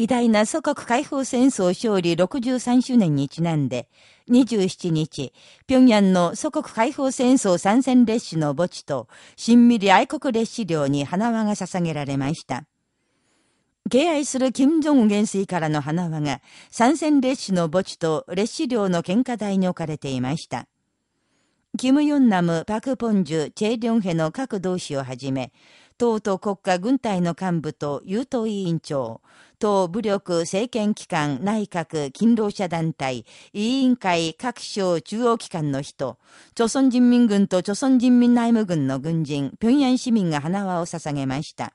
偉大な祖国解放戦争勝利63周年にちなんで、27日、平壌の祖国解放戦争参戦列車の墓地と、新ミリ愛国列車寮に花輪が捧げられました。敬愛する金正恩元帥からの花輪が、参戦列車の墓地と列車寮の献花台に置かれていました。キム・ヨンナム、パク・ポンジュ、チェ・リョンヘの各同志をはじめ、党と国家軍隊の幹部と優等委員長、党武力政権機関内閣勤労者団体、委員会各省中央機関の人、朝鮮人民軍と朝鮮人民内務軍の軍人、平壌市民が花輪を捧げました。